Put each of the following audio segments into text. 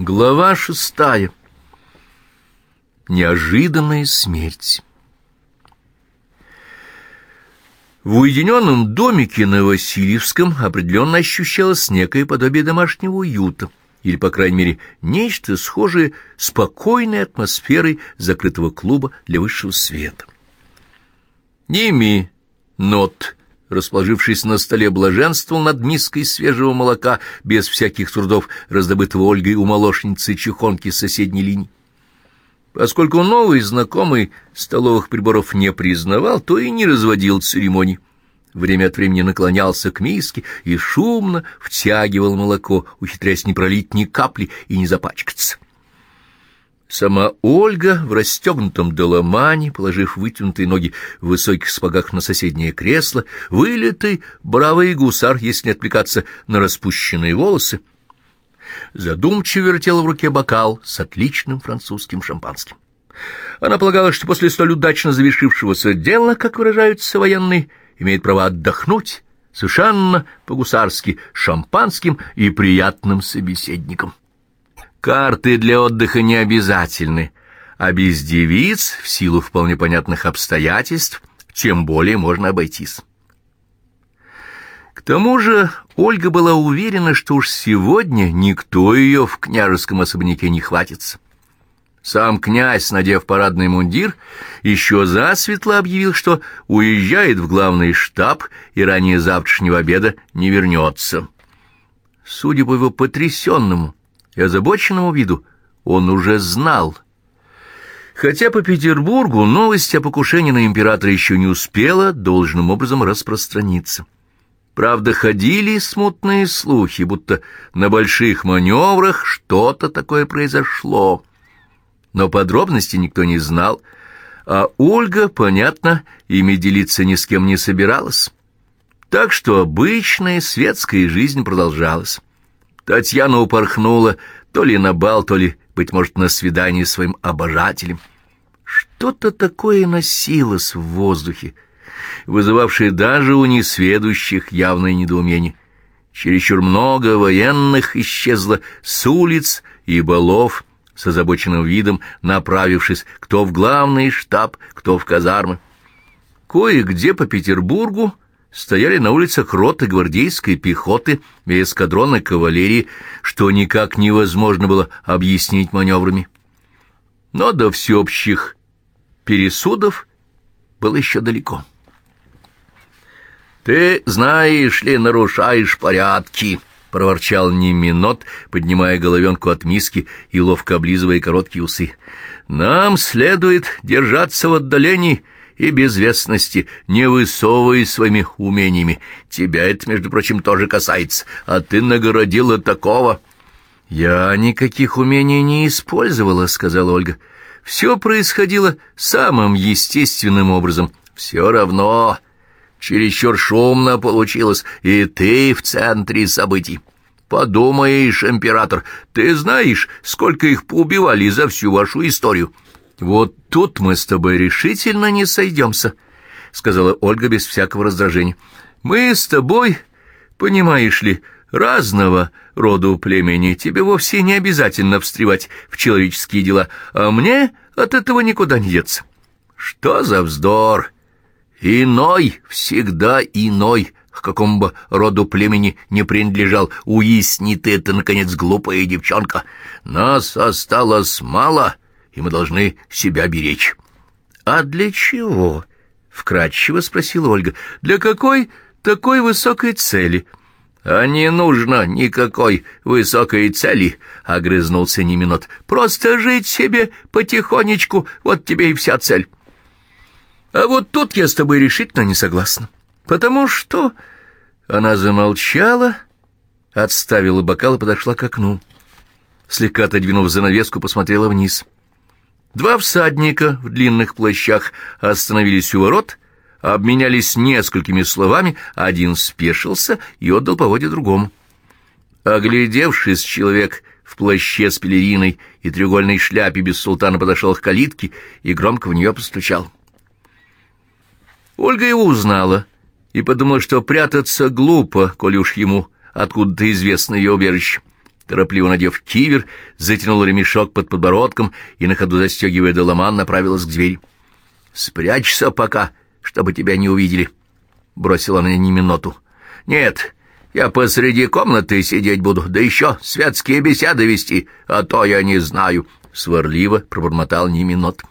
Глава шестая. Неожиданная смерть. В уединенном домике на Васильевском определенно ощущалось некое подобие домашнего уюта, или, по крайней мере, нечто схожее с спокойной атмосферой закрытого клуба для высшего света. Ними нот расположившись на столе, блаженствовал над миской свежего молока, без всяких трудов, раздобытого Ольгой у молочницы чехонки соседней линии. Поскольку новый знакомый столовых приборов не признавал, то и не разводил церемоний. Время от времени наклонялся к миске и шумно втягивал молоко, ухитряясь не пролить ни капли и не запачкаться. Сама Ольга в расстегнутом доломане, положив вытянутые ноги в высоких спагах на соседнее кресло, вылитый бравый гусар, если не отвлекаться на распущенные волосы, задумчиво вертела в руке бокал с отличным французским шампанским. Она полагала, что после столь удачно завершившегося дела, как выражаются военные, имеет право отдохнуть совершенно по-гусарски шампанским и приятным собеседником. Карты для отдыха не обязательны, а без девиц, в силу вполне понятных обстоятельств, тем более можно обойтись. К тому же Ольга была уверена, что уж сегодня никто ее в княжеском особняке не хватится. Сам князь, надев парадный мундир, еще засветло объявил, что уезжает в главный штаб и ранее завтрашнего обеда не вернется. Судя по его потрясенному, и озабоченному виду он уже знал. Хотя по Петербургу новость о покушении на императора еще не успела должным образом распространиться. Правда, ходили смутные слухи, будто на больших маневрах что-то такое произошло. Но подробностей никто не знал, а Ольга, понятно, ими делиться ни с кем не собиралась. Так что обычная светская жизнь продолжалась. Татьяна упорхнула то ли на бал, то ли, быть может, на свидание с своим обожателем. Что-то такое носилось в воздухе, вызывавшее даже у несведущих явное недоумение. Чересчур много военных исчезло с улиц и балов, с озабоченным видом направившись кто в главный штаб, кто в казармы. Кое-где по Петербургу стояли на улицах роты гвардейской пехоты и эскадроны кавалерии, что никак невозможно было объяснить маневрами. Но до всеобщих пересудов было еще далеко. «Ты, знаешь ли, нарушаешь порядки», — проворчал Неминот, поднимая головенку от миски и ловко облизывая короткие усы. «Нам следует держаться в отдалении и безвестности, не высовывай своими умениями. Тебя это, между прочим, тоже касается, а ты нагородила такого». «Я никаких умений не использовала», — сказала Ольга. «Все происходило самым естественным образом. Все равно чересчур шумно получилось, и ты в центре событий». «Подумаешь, император, ты знаешь, сколько их поубивали за всю вашу историю?» «Вот тут мы с тобой решительно не сойдемся», — сказала Ольга без всякого раздражения. «Мы с тобой, понимаешь ли, разного рода племени. Тебе вовсе не обязательно встревать в человеческие дела, а мне от этого никуда не деться». «Что за вздор? Иной, всегда иной» к какому бы роду племени не принадлежал, уясни ты это, наконец, глупая девчонка. Нас осталось мало, и мы должны себя беречь. — А для чего? — вкратчиво спросила Ольга. — Для какой такой высокой цели? — А не нужно никакой высокой цели, — огрызнулся Неминот. — Просто жить себе потихонечку, вот тебе и вся цель. — А вот тут я с тобой решительно не согласна, потому что... Она замолчала, отставила бокал и подошла к окну. Слегка отодвинув занавеску, посмотрела вниз — Два всадника в длинных плащах остановились у ворот, обменялись несколькими словами, один спешился и отдал поводья другому. Оглядевшись, человек в плаще с пелериной и треугольной шляпе без султана подошел к калитке и громко в нее постучал. Ольга его узнала и подумала, что прятаться глупо, коли уж ему откуда-то известно ее убежище. Торопливо надев кивер, затянула ремешок под подбородком и, на ходу застегивая доломан, направилась к двери. «Спрячься пока, чтобы тебя не увидели», — бросила она минуту. «Нет, я посреди комнаты сидеть буду, да еще светские беседы вести, а то я не знаю», — сварливо пробормотал Ниминот.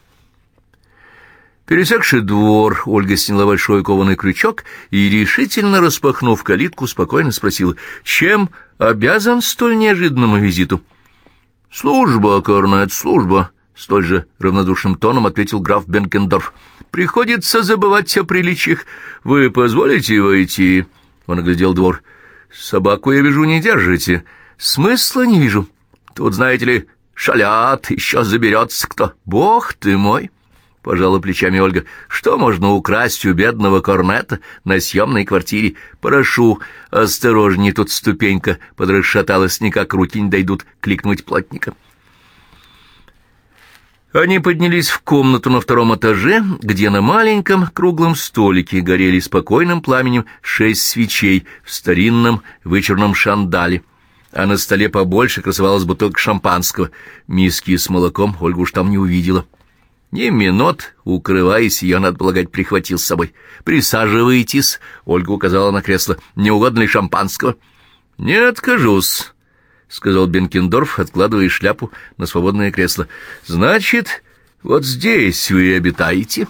Пересекший двор, Ольга сняла большой кованый крючок и, решительно распахнув калитку, спокойно спросила, чем обязан столь неожиданному визиту. — Служба, Корнет, служба, — столь же равнодушным тоном ответил граф Бенкендорф. — Приходится забывать о приличиях. Вы позволите войти? Он оглядел двор. — Собаку, я вижу, не держите. Смысла не вижу. Тут, знаете ли, шалят, еще заберется кто. Бог ты мой! —— пожала плечами Ольга. «Что можно украсть у бедного корнета на съемной квартире? Прошу, осторожней, тут ступенька подрасшаталась, никак руки не дойдут кликнуть плотника». Они поднялись в комнату на втором этаже, где на маленьком круглом столике горели спокойным пламенем шесть свечей в старинном вычурном шандале, а на столе побольше красовалась бутылка шампанского. Миски с молоком Ольга уж там не увидела. — ни минут, укрываясь, ее, надо полагать, прихватил с собой. «Присаживайтесь», — Ольга указала на кресло. «Не угодно ли шампанского?» «Не откажусь», — сказал Бенкендорф, откладывая шляпу на свободное кресло. «Значит, вот здесь вы обитаете?»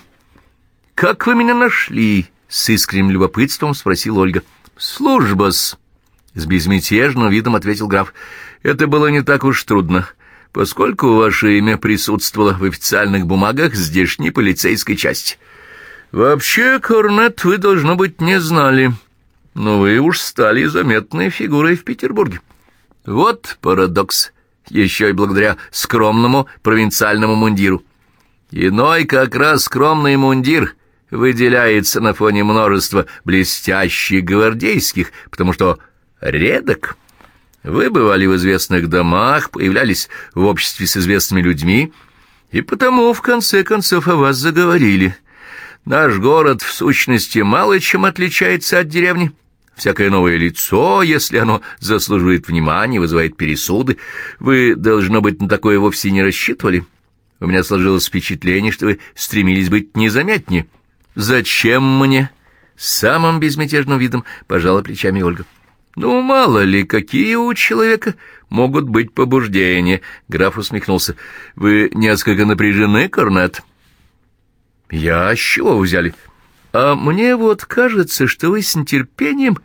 «Как вы меня нашли?» — с искренним любопытством спросил Ольга. «Служба-с», — с безмятежным видом ответил граф. «Это было не так уж трудно поскольку ваше имя присутствовало в официальных бумагах здешней полицейской части. Вообще, Корнет, вы, должно быть, не знали, но вы уж стали заметной фигурой в Петербурге. Вот парадокс, еще и благодаря скромному провинциальному мундиру. Иной как раз скромный мундир выделяется на фоне множества блестящих гвардейских, потому что редок — вы бывали в известных домах, появлялись в обществе с известными людьми, и потому, в конце концов, о вас заговорили. Наш город, в сущности, мало чем отличается от деревни. Всякое новое лицо, если оно заслуживает внимания, вызывает пересуды. Вы, должно быть, на такое вовсе не рассчитывали. У меня сложилось впечатление, что вы стремились быть незаметнее. Зачем мне? Самым безмятежным видом пожала плечами Ольга. — «Ну, мало ли, какие у человека могут быть побуждения?» Граф усмехнулся. «Вы несколько напряжены, Корнет?» «Я с чего взяли?» «А мне вот кажется, что вы с нетерпением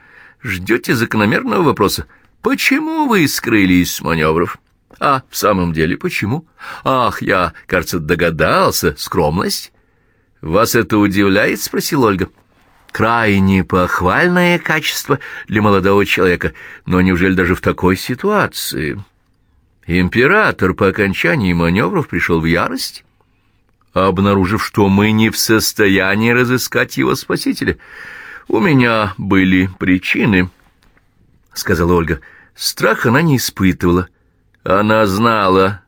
ждете закономерного вопроса. Почему вы скрылись с маневров?» «А, в самом деле, почему?» «Ах, я, кажется, догадался. Скромность?» «Вас это удивляет?» — спросила Ольга. Крайне похвальное качество для молодого человека, но неужели даже в такой ситуации? Император по окончании маневров пришел в ярость, обнаружив, что мы не в состоянии разыскать его спасителя. «У меня были причины», — сказала Ольга. Страх она не испытывала. Она знала,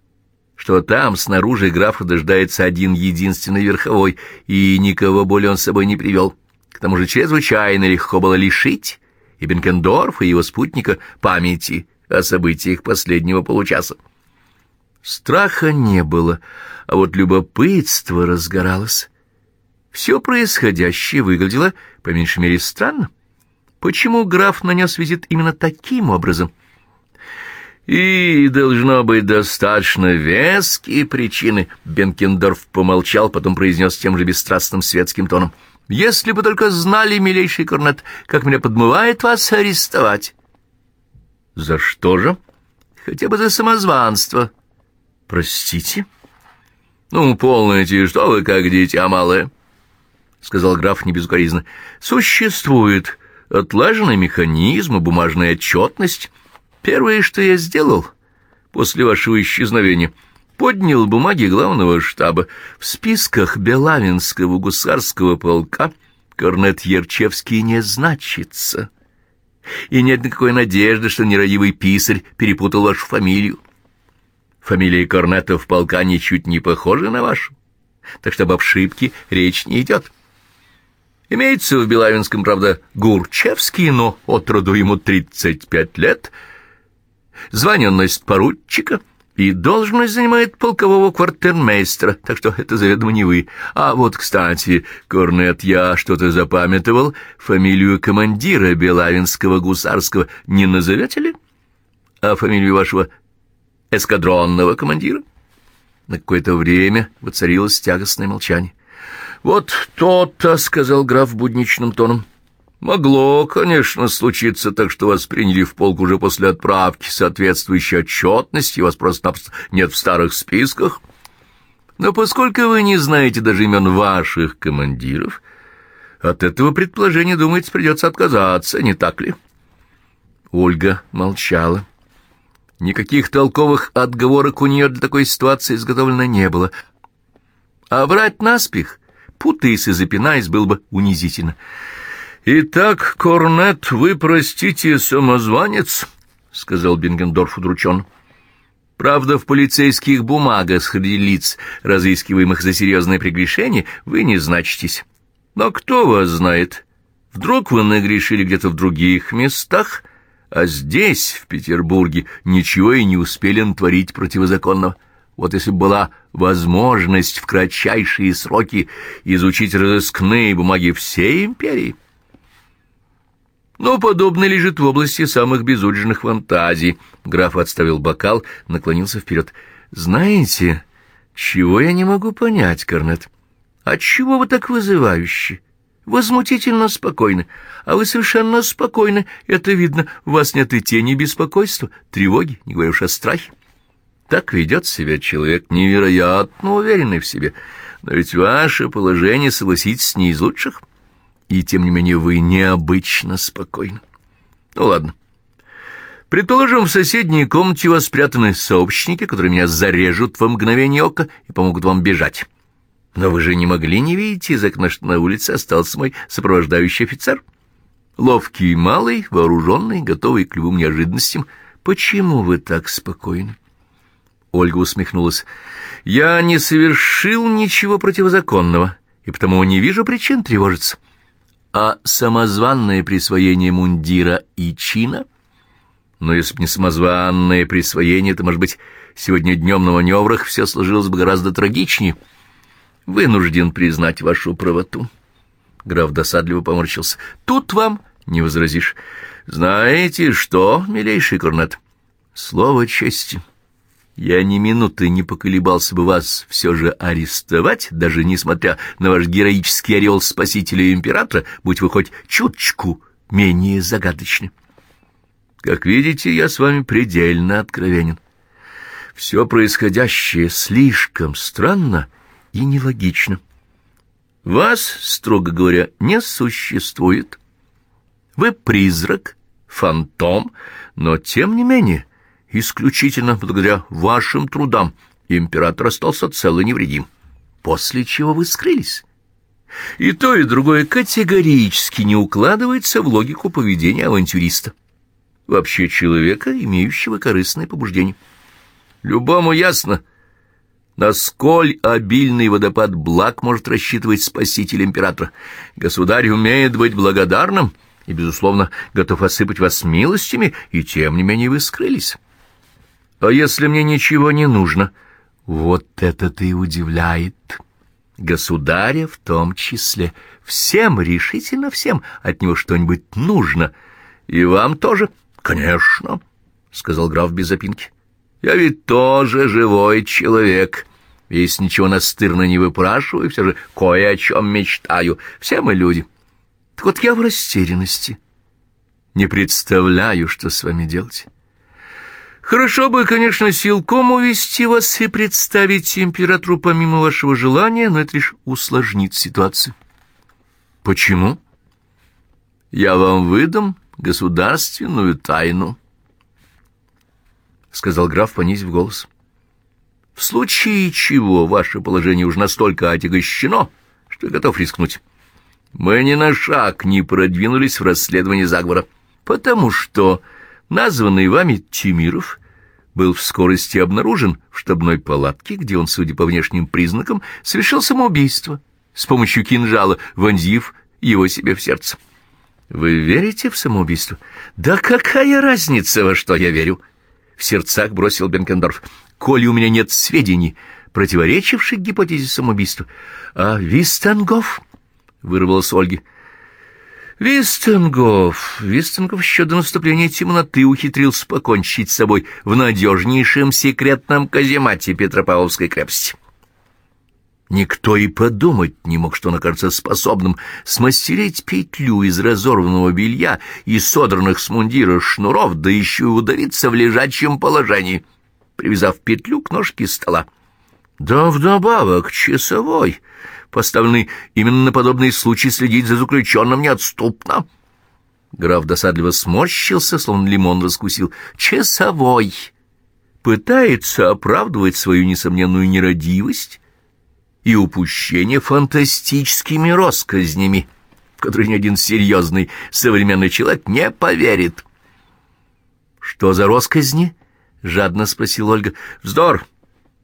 что там снаружи графа дождается один единственный верховой, и никого более он с собой не привел. К тому же чрезвычайно легко было лишить и Бенкендорфа, и его спутника памяти о событиях последнего получаса. Страха не было, а вот любопытство разгоралось. Все происходящее выглядело, по меньшей мере, странно. Почему граф нанес визит именно таким образом? И должно быть достаточно веские причины. Бенкендорф помолчал, потом произнес тем же бесстрастным светским тоном — если бы только знали, милейший корнет, как меня подмывает вас арестовать. За что же? Хотя бы за самозванство. Простите? Ну, полноте, что вы как дитя малое, — сказал граф небезукоризненно. Существует отлаженный механизм и бумажная отчетность. Первое, что я сделал после вашего исчезновения — поднял бумаги главного штаба. В списках Белавинского гусарского полка корнет Ярчевский не значится. И нет никакой надежды, что нерадивый писарь перепутал вашу фамилию. Фамилия корнетов полка ничуть не похожа на вашу, так что об обшибке речь не идет. Имеется в Белавинском, правда, Гурчевский, но от роду ему тридцать пять лет — Звание поручика и должность занимает полкового квартирмейстера, так что это заведомо не вы. А вот, кстати, Корнет, я что-то запамятовал, фамилию командира Белавинского гусарского не назовете ли? А фамилию вашего эскадронного командира? На какое-то время воцарилось тягостное молчание. «Вот то-то», — сказал граф будничным тоном, — Могло, конечно, случиться так, что вас приняли в полк уже после отправки соответствующей отчетности, вас просто-напросто нет в старых списках. Но поскольку вы не знаете даже имен ваших командиров, от этого предположения, думается, придется отказаться, не так ли? Ольга молчала. Никаких толковых отговорок у нее для такой ситуации изготовлено не было. А врать наспех, путаясь и запинаясь, было бы унизительно. «Итак, Корнет, вы, простите, самозванец?» — сказал Бингендорф удручен. «Правда, в полицейских бумагах среди лиц, разыскиваемых за серьезное прегрешение, вы не значитесь. Но кто вас знает? Вдруг вы нагрешили где-то в других местах, а здесь, в Петербурге, ничего и не успели натворить противозаконного?» Вот если бы была возможность в кратчайшие сроки изучить разыскные бумаги всей империи, но подобное лежит в области самых безудержных фантазий. Граф отставил бокал, наклонился вперед. «Знаете, чего я не могу понять, Корнет? Отчего вы так вызывающие? Возмутительно спокойны. А вы совершенно спокойны, это видно. У вас нет и тени беспокойства, тревоги, не говоря уж о страхе. Так ведет себя человек, невероятно уверенный в себе. Но ведь ваше положение, согласитесь, не из лучших» и тем не менее вы необычно спокойны. Ну ладно. Предположим, в соседней комнате у вас спрятаны сообщники, которые меня зарежут во мгновение ока и помогут вам бежать. Но вы же не могли не видеть из окна, что на улице остался мой сопровождающий офицер. Ловкий, малый, вооруженный, готовый к любым неожиданностям. Почему вы так спокойны? Ольга усмехнулась. Я не совершил ничего противозаконного, и потому не вижу причин тревожиться а самозванное присвоение мундира и чина? Но если бы не самозванное присвоение, то, может быть, сегодня днем на маневрах все сложилось бы гораздо трагичнее. Вынужден признать вашу правоту. Граф досадливо поморщился. Тут вам не возразишь. Знаете что, милейший корнет, слово чести. Я ни минуты не поколебался бы вас все же арестовать, даже несмотря на ваш героический орел спасителя и императора, будь вы хоть чуточку менее загадочны. Как видите, я с вами предельно откровенен. Все происходящее слишком странно и нелогично. Вас, строго говоря, не существует. Вы призрак, фантом, но тем не менее исключительно благодаря вашим трудам император остался цел и невредим, после чего вы скрылись. И то, и другое категорически не укладывается в логику поведения авантюриста, вообще человека, имеющего корыстное побуждение. Любому ясно, насколь обильный водопад благ может рассчитывать спаситель императора. Государь умеет быть благодарным и, безусловно, готов осыпать вас милостями, и тем не менее вы скрылись. А если мне ничего не нужно? Вот это-то и удивляет. Государя в том числе. Всем, решительно всем, от него что-нибудь нужно. И вам тоже? Конечно, — сказал граф без запинки. Я ведь тоже живой человек. Если ничего настырно не выпрашиваю, все же кое о чем мечтаю. Все мы люди. Так вот я в растерянности. Не представляю, что с вами делать. Хорошо бы, конечно, силком увести вас и представить императору помимо вашего желания, но это лишь усложнит ситуацию. Почему? Я вам выдам государственную тайну, — сказал граф, понизив голос. В случае чего ваше положение уж настолько отягощено, что я готов рискнуть. Мы ни на шаг не продвинулись в расследовании заговора, потому что названный вами Тимиров был в скорости обнаружен в штабной палатке, где он, судя по внешним признакам, совершил самоубийство с помощью кинжала, вонзив его себе в сердце. Вы верите в самоубийство? Да какая разница, во что я верю? — в сердцах бросил Бенкендорф. «Коли у меня нет сведений, противоречивших гипотезе самоубийства. А Вистенгоф?» — вырвалась Ольги. Вистенгоф, Вистенгоф еще до наступления темноты ухитрился покончить с собой в надежнейшем секретном каземате Петропавловской крепости. Никто и подумать не мог, что он окажется способным смастерить петлю из разорванного белья и содранных с мундира шнуров, да еще и удавиться в лежачем положении, привязав петлю к ножке стола. Да вдобавок часовой, поставленный именно на подобный случай следить за заключенным неотступно. Граф досадливо сморщился, словно лимон раскусил. Часовой пытается оправдывать свою несомненную нерадивость и упущение фантастическими росказнями, в которые ни один серьезный современный человек не поверит. «Что за росказни?» — жадно спросил Ольга. «Вздор!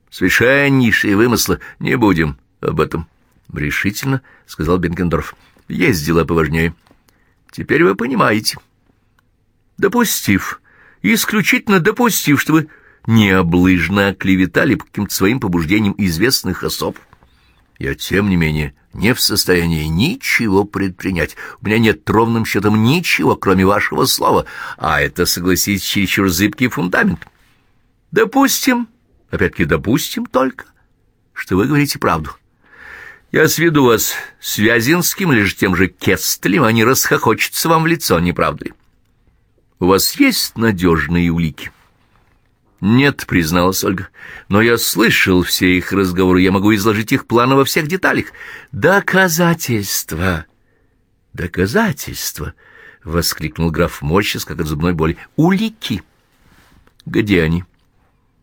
Совершеннейшие вымыслы. Не будем об этом». «Решительно», — сказал Бенкендорф. «Есть дела поважнее. Теперь вы понимаете». «Допустив, исключительно допустив, что вы необлыжно оклеветали по каким-то своим побуждениям известных особ, я, тем не менее, не в состоянии ничего предпринять. У меня нет ровным счетом ничего, кроме вашего слова, а это, согласитесь, чересчур зыбкий фундамент. Допустим, опять-таки допустим только, что вы говорите правду. Я сведу вас с Вязинским же тем же Кестлем, они расхохочутся вам в лицо, не правда ли? У вас есть надежные улики?» «Нет», — призналась Ольга, — «но я слышал все их разговоры, я могу изложить их планы во всех деталях». «Доказательства! Доказательства!» — воскликнул граф морщис, как от зубной боли. «Улики! Где они?»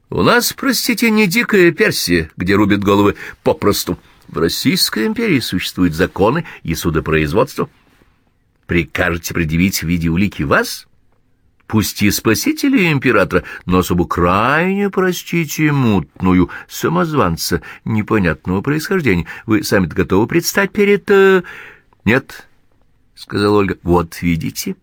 «У нас, простите, не дикая Персия, где рубят головы попросту. В Российской империи существуют законы и судопроизводство. Прикажете предъявить в виде улики вас?» пусть и спасителя императора, но особо крайне, простите, мутную, самозванца непонятного происхождения. Вы сами-то готовы предстать перед... Э... Нет, — сказала Ольга, — вот видите.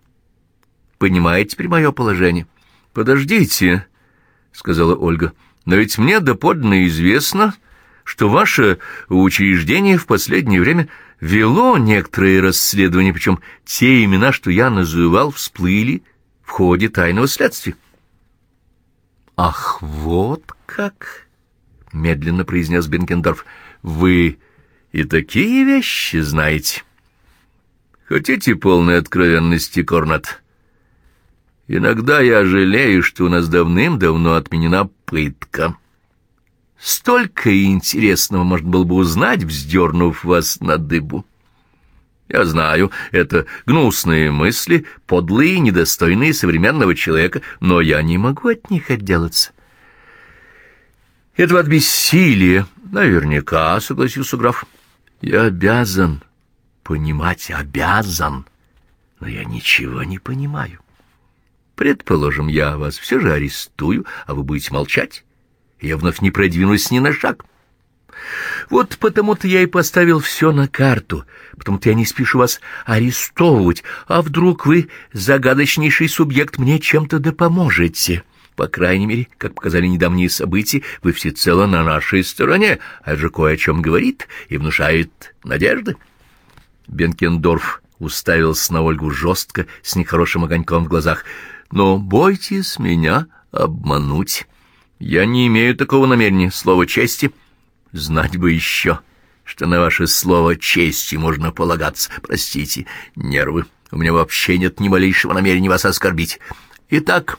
Понимаете теперь мое положение? Подождите, — сказала Ольга, — но ведь мне доподлинно известно, что ваше учреждение в последнее время вело некоторые расследования, причем те имена, что я называл, всплыли в ходе тайного следствия. «Ах, вот как!» — медленно произнес Бенкендорф. «Вы и такие вещи знаете?» «Хотите полной откровенности, Корнат?» «Иногда я жалею, что у нас давным-давно отменена пытка. Столько интересного можно было бы узнать, вздернув вас на дыбу». Я знаю, это гнусные мысли, подлые, недостойные современного человека, но я не могу от них отделаться. Этого от бессилия, наверняка, согласился граф. Я обязан понимать, обязан, но я ничего не понимаю. Предположим, я вас все же арестую, а вы будете молчать, я вновь не продвинусь ни на шаг. Вот потому-то я и поставил все на карту, потому-то я не спешу вас арестовывать, а вдруг вы, загадочнейший субъект, мне чем-то да поможете. По крайней мере, как показали недавние события, вы всецело на нашей стороне, а же кое о чем говорит и внушает надежды. Бенкендорф уставился на Ольгу жестко, с нехорошим огоньком в глазах. «Но бойтесь меня обмануть. Я не имею такого намерения, слово чести». Знать бы еще, что на ваше слово чести можно полагаться. Простите, нервы. У меня вообще нет ни малейшего намерения вас оскорбить. Итак,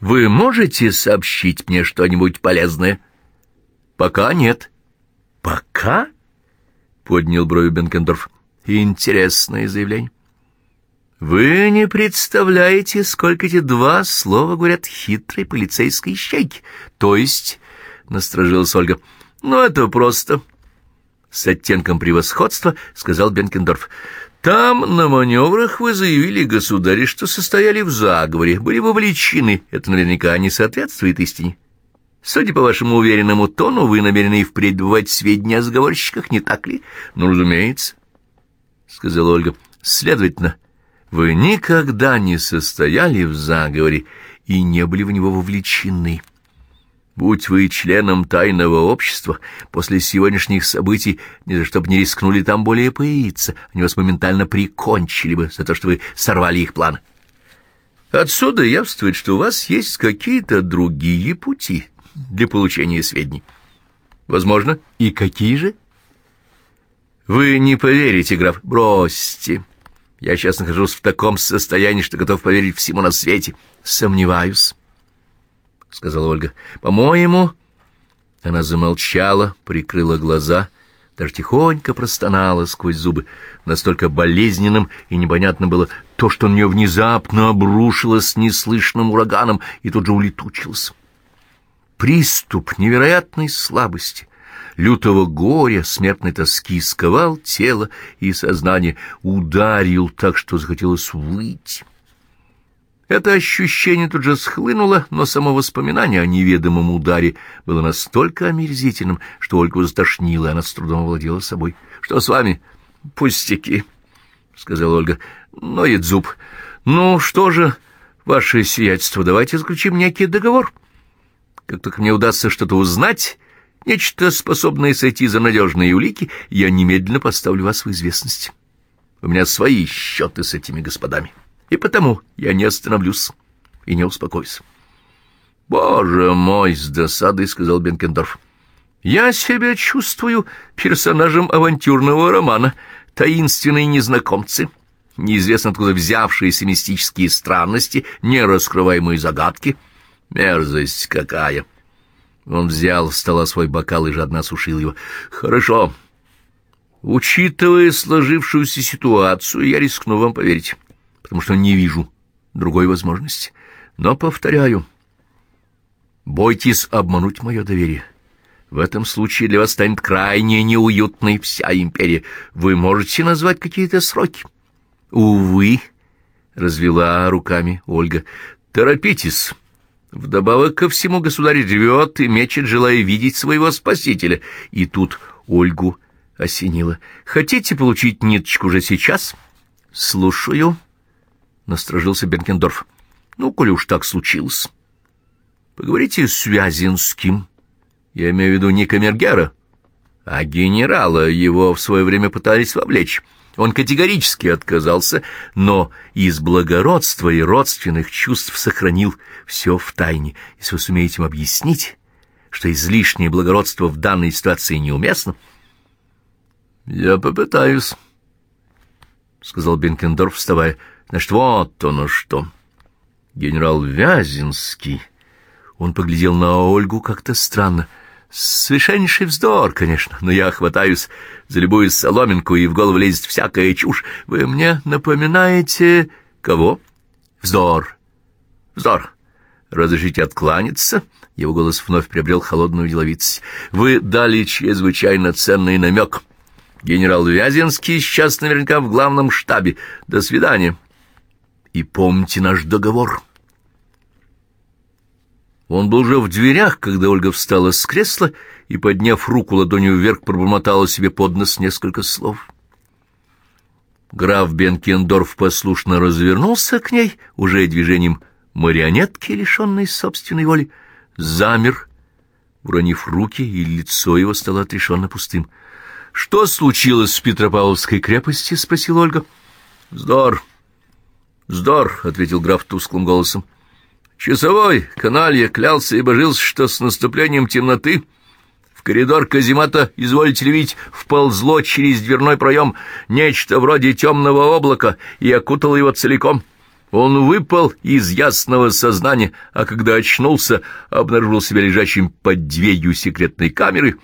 вы можете сообщить мне что-нибудь полезное? Пока нет. Пока? Поднял брови Бенкендорф. Интересное заявление. Вы не представляете, сколько эти два слова говорят хитрой полицейской щейки. То есть, насторожилась Ольга, — «Ну, это просто...» — с оттенком превосходства сказал Бенкендорф. «Там на маневрах вы заявили, государи, что состояли в заговоре, были вовлечены. Это наверняка не соответствует истине. Судя по вашему уверенному тону, вы намерены и впредь бывать сведения о заговорщиках, не так ли? Ну, разумеется, — сказала Ольга. Следовательно, вы никогда не состояли в заговоре и не были в него вовлечены. Будь вы членом тайного общества, после сегодняшних событий ни за что бы не рискнули там более появиться, они вас моментально прикончили бы за то, что вы сорвали их план. Отсюда явствует, что у вас есть какие-то другие пути для получения сведений. Возможно, и какие же? Вы не поверите, граф. Бросьте. Я сейчас нахожусь в таком состоянии, что готов поверить всему на свете. Сомневаюсь, — сказала Ольга. По-моему... Она замолчала, прикрыла глаза, даже тихонько простонала сквозь зубы. Настолько болезненным и непонятно было то, что на нее внезапно обрушилось неслышным ураганом и тут же улетучилось. Приступ невероятной слабости, лютого горя, смертной тоски сковал тело и сознание, ударил так, что захотелось выйти. Это ощущение тут же схлынуло, но само воспоминание о неведомом ударе было настолько омерзительным, что Ольгу затошнило, и она с трудом владела собой. — Что с вами? — Пустяки, — сказала Ольга. — Ноет зуб. — Ну, что же, ваше сиятельство, давайте заключим некий договор. Как только мне удастся что-то узнать, нечто способное сойти за надежные улики, я немедленно поставлю вас в известность. У меня свои счеты с этими господами. — и потому я не остановлюсь и не успокоюсь. «Боже мой!» — с досадой сказал Бенкендорф. «Я себя чувствую персонажем авантюрного романа. Таинственные незнакомцы, неизвестно откуда взявшиеся мистические странности, нераскрываемые загадки. Мерзость какая!» Он взял с стола свой бокал и жадно осушил его. «Хорошо. Учитывая сложившуюся ситуацию, я рискну вам поверить» потому что не вижу другой возможности. Но, повторяю, бойтесь обмануть мое доверие. В этом случае для вас станет крайне неуютной вся империя. Вы можете назвать какие-то сроки? Увы, — развела руками Ольга, — торопитесь. Вдобавок ко всему государь ревет и мечет, желая видеть своего спасителя. И тут Ольгу осенило. Хотите получить ниточку уже сейчас? Слушаю. — насторожился Бенкендорф. Ну, коли уж так случилось. Поговорите с Вязинским. Я имею в виду не камергера, а генерала. Его в свое время пытались вовлечь. Он категорически отказался, но из благородства и родственных чувств сохранил все в тайне. Если вы сумеете им объяснить, что излишнее благородство в данной ситуации неуместно... — Я попытаюсь, — сказал Бенкендорф, вставая. Значит, вот оно что. Генерал Вязинский. Он поглядел на Ольгу как-то странно. Совершеннейший вздор, конечно, но я хватаюсь за любую соломинку, и в голову лезет всякая чушь. Вы мне напоминаете... Кого? Вздор. Вздор. Разрешите откланяться? Его голос вновь приобрел холодную деловитость. Вы дали чрезвычайно ценный намек. Генерал Вязинский сейчас наверняка в главном штабе. До свидания и помните наш договор». Он был уже в дверях, когда Ольга встала с кресла и, подняв руку ладонью вверх, пробормотала себе под нос несколько слов. Граф Бенкендорф послушно развернулся к ней, уже движением марионетки, лишенной собственной воли, замер, уронив руки, и лицо его стало отрешенно пустым. — Что случилось в Петропавловской крепости? — спросила Ольга. — Вздор! «Вздор», — ответил граф тусклым голосом. «Часовой, каналья, клялся и божился, что с наступлением темноты в коридор каземата, изволите ли видеть, вползло через дверной проем нечто вроде темного облака и окутало его целиком». Он выпал из ясного сознания, а когда очнулся, обнаружил себя лежащим под дверью секретной камеры,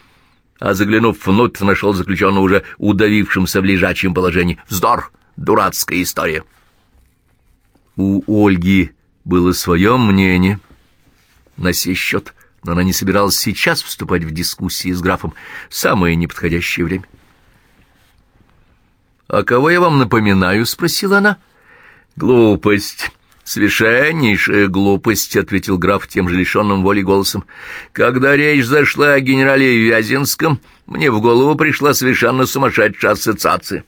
а заглянув внутрь, нашел заключенного уже удавившимся в лежачем положении. Вздор! Дурацкая история! У Ольги было свое мнение на сей счет, но она не собиралась сейчас вступать в дискуссии с графом. Самое неподходящее время. «А кого я вам напоминаю?» — спросила она. «Глупость». «Совершеннейшая глупость», — ответил граф тем же лишенным воли голосом. «Когда речь зашла о генерале Вязинском, мне в голову пришла совершенно сумасшедшая ассоциация».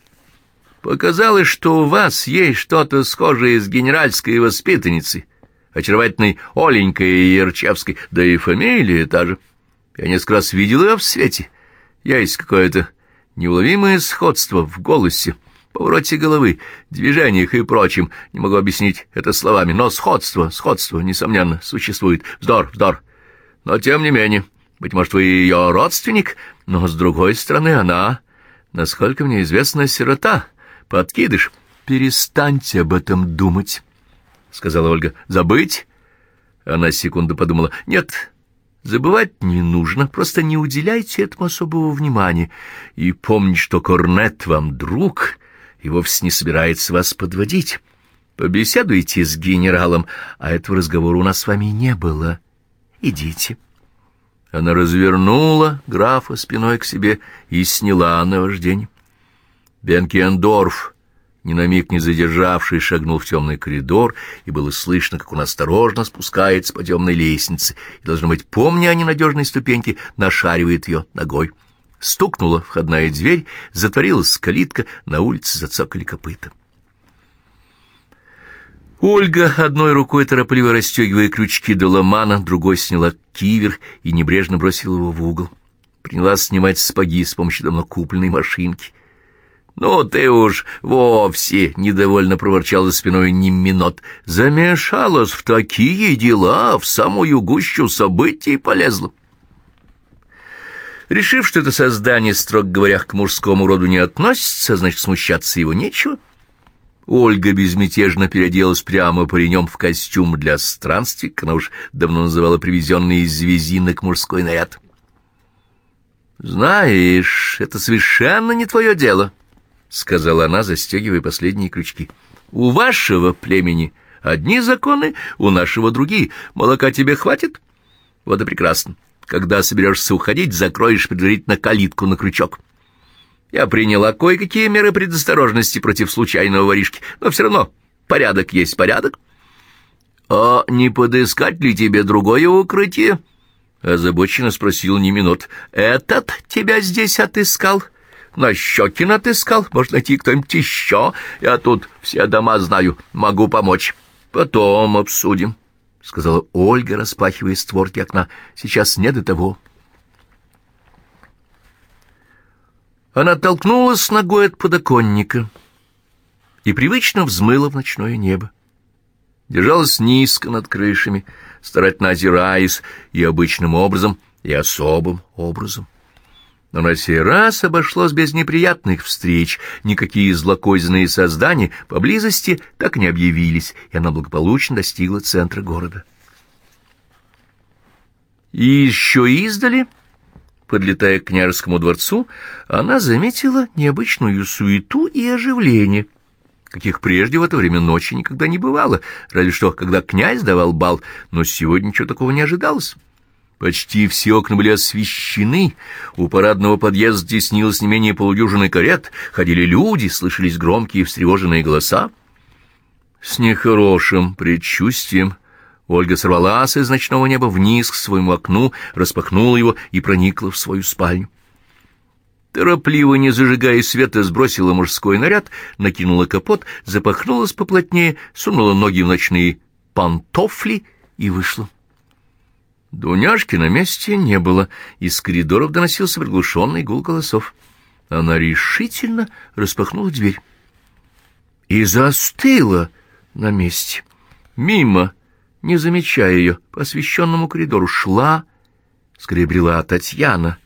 Показалось, что у вас есть что-то схожее с генеральской воспитанницей, очаровательной Оленькой Ярчевской, да и фамилия та же. Я несколько раз видел ее в свете. Есть какое-то неуловимое сходство в голосе, повороте головы, движениях и прочем. Не могу объяснить это словами, но сходство, сходство, несомненно, существует. Вздор, вздор. Но тем не менее, быть может, вы ее родственник, но, с другой стороны, она, насколько мне известно, сирота, подкидыш. Перестаньте об этом думать, — сказала Ольга. Забыть? Она секунду подумала. Нет, забывать не нужно, просто не уделяйте этому особого внимания. И помните, что Корнет вам друг и вовсе не собирается вас подводить. Побеседуйте с генералом, а этого разговора у нас с вами не было. Идите. Она развернула графа спиной к себе и сняла наваждение. Бенкендорф, ни на миг не задержавший, шагнул в темный коридор, и было слышно, как он осторожно спускается по темной лестнице, и, должно быть, помня о ненадежной ступеньке, нашаривает ее ногой. Стукнула входная дверь, затворилась калитка, на улице зацокали копыта. Ольга, одной рукой торопливо расстегивая крючки доломана, другой сняла кивер и небрежно бросила его в угол. Принялась снимать сапоги с помощью давно купленной машинки. «Ну ты уж вовсе!» — недовольно проворчал за спиной Ниминот. «Замешалась в такие дела, в самую гущу событий полезла». Решив, что это создание, строго говоря, к мужскому роду не относится, значит, смущаться его нечего, Ольга безмятежно переоделась прямо при нем в костюм для странствий, как она уж давно называла привезенный из визинок мужской наряд. «Знаешь, это совершенно не твое дело», — сказала она, застегивая последние крючки. «У вашего племени одни законы, у нашего другие. Молока тебе хватит? Вот и прекрасно. Когда соберешься уходить, закроешь предварительно калитку на крючок». Я приняла кое-какие меры предосторожности против случайного воришки, но все равно порядок есть порядок. — А не подыскать ли тебе другое укрытие? — озабоченно спросил Неминот. — Этот тебя здесь отыскал? На Щекин отыскал? Может, найти кто-нибудь еще? Я тут все дома знаю, могу помочь. Потом обсудим, — сказала Ольга, распахивая створки окна. — Сейчас не до того. — Она толкнулась ногой от подоконника и привычно взмыла в ночное небо. Держалась низко над крышами, старательно озираясь и обычным образом, и особым образом. Но на сей раз обошлось без неприятных встреч, никакие злокозненные создания поблизости так не объявились, и она благополучно достигла центра города. И еще издали Подлетая к княжескому дворцу, она заметила необычную суету и оживление, каких прежде в это время ночи никогда не бывало, разве что когда князь давал бал, но сегодня ничего такого не ожидалось. Почти все окна были освещены, у парадного подъезда теснилось не менее полудюжины карет, ходили люди, слышались громкие встревоженные голоса. С нехорошим предчувствием Ольга сорвалась из ночного неба вниз к своему окну, распахнула его и проникла в свою спальню. Торопливо, не зажигая света, сбросила мужской наряд, накинула капот, запахнулась поплотнее, сунула ноги в ночные пантофли и вышла. Дуняшки на месте не было, из коридоров доносился приглушенный гул голосов. Она решительно распахнула дверь и застыла на месте. Мимо не замечая ее, по освещенному коридору шла, скорее Татьяна,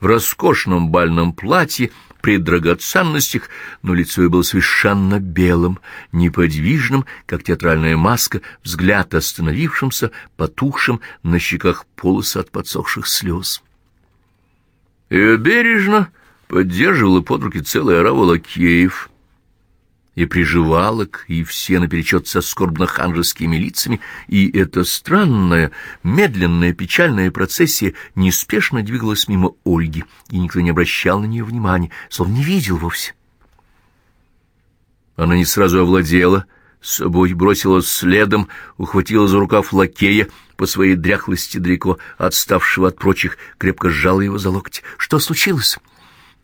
в роскошном бальном платье, при драгоценностях, но лицо ее было совершенно белым, неподвижным, как театральная маска, взгляд остановившимся, потухшим, на щеках полосы от подсохших слез. И бережно поддерживала под руки целая орава лакеев — и приживалок, и все наперечет со скорбно-ханжескими лицами, и эта странная, медленная, печальная процессия неспешно двигалась мимо Ольги, и никто не обращал на нее внимания, словно не видел вовсе. Она не сразу овладела собой, бросилась следом, ухватила за рукав лакея, по своей дряхлости далеко отставшего от прочих, крепко сжала его за локоть. «Что случилось?»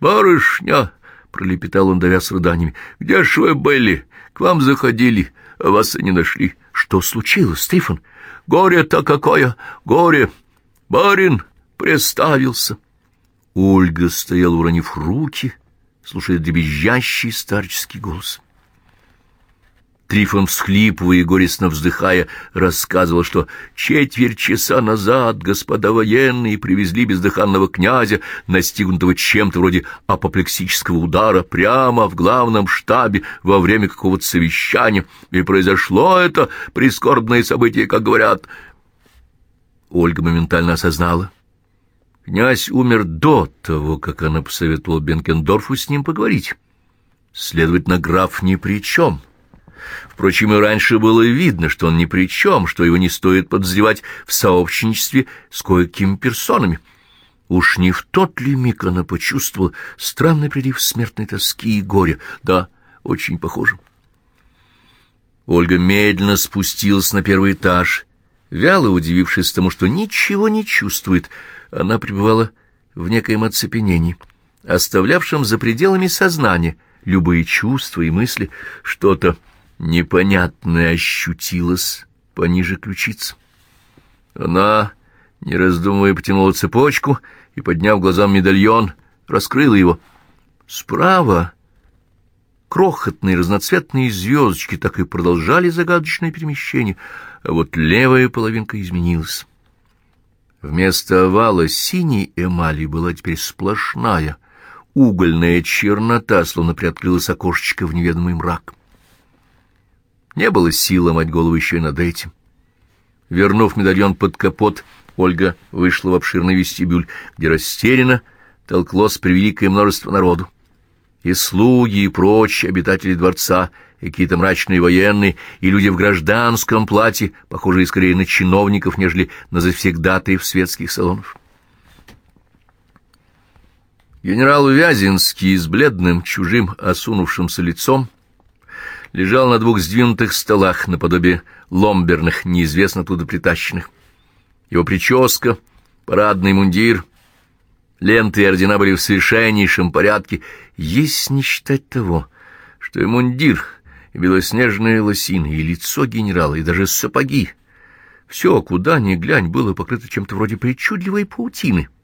«Барышня!» Пролепетал он, давя с рыданиями. «Где ж вы были? К вам заходили, а вас и не нашли. Что случилось, Трифон? Горе-то какое! Горе! Барин представился. Ольга стояла, уронив руки, слушая дребезжащий старческий голос. Трифон, всхлипывая и горестно вздыхая, рассказывал, что четверть часа назад господа военные привезли бездыханного князя, настигнутого чем-то вроде апоплексического удара, прямо в главном штабе во время какого-то совещания, и произошло это прискорбное событие, как говорят. Ольга моментально осознала. Князь умер до того, как она посоветовала Бенкендорфу с ним поговорить. Следовательно, граф ни при чем. — Впрочем, и раньше было видно, что он ни при чем, что его не стоит подозревать в сообщничестве с кое-какими персонами. Уж не в тот ли миг она почувствовала странный прилив смертной тоски и горя? Да, очень похоже. Ольга медленно спустилась на первый этаж, вяло удивившись тому, что ничего не чувствует. Она пребывала в некоем оцепенении, оставлявшем за пределами сознания любые чувства и мысли, что-то непонятное ощутилось пониже ключиц. Она, не раздумывая, потянула цепочку и, подняв глазам медальон, раскрыла его. Справа крохотные разноцветные звездочки так и продолжали загадочное перемещение, а вот левая половинка изменилась. Вместо овала синей эмали была теперь сплошная, угольная чернота, словно приоткрылась окошечко в неведомый мрак. Не было сил ломать голову еще и над этим. Вернув медальон под капот, Ольга вышла в обширный вестибюль, где растерянно толклось превеликое множество народу. И слуги, и прочие обитатели дворца, и какие-то мрачные военные, и люди в гражданском платье, похожие скорее на чиновников, нежели на завсегдатаев светских салонов. Генерал Вязинский с бледным, чужим, осунувшимся лицом лежал на двух сдвинутых столах наподобие ломберных, неизвестно откуда притащенных. Его прическа, парадный мундир, ленты и ордена были в совершеннейшем порядке, если не считать того, что и мундир, и белоснежные лосины, и лицо генерала, и даже сапоги — все, куда ни глянь, было покрыто чем-то вроде причудливой паутины —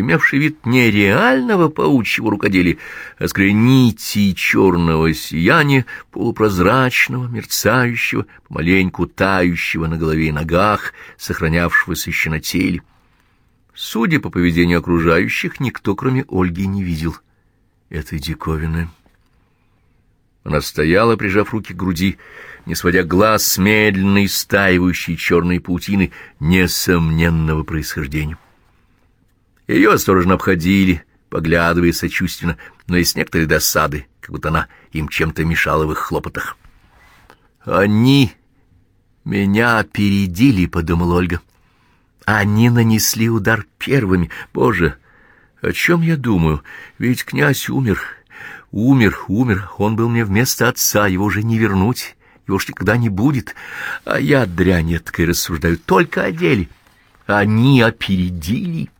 имевший вид не реального паучьего рукоделия, а скорее нити черного сияния, полупрозрачного, мерцающего, помаленьку тающего на голове и ногах, сохранявшегося еще на теле. Судя по поведению окружающих, никто, кроме Ольги, не видел этой диковины. Она стояла, прижав руки к груди, не сводя глаз с медленной стаивающей черной паутины несомненного происхождения. Ее осторожно обходили, поглядывая сочувственно, но и с некоторой досады, как будто она им чем-то мешала в их хлопотах. «Они меня опередили», — подумала Ольга. «Они нанесли удар первыми. Боже, о чем я думаю? Ведь князь умер, умер, умер. Он был мне вместо отца, его уже не вернуть, его уж никогда не будет. А я, дрянь эткой, рассуждаю только о деле. Они опередили».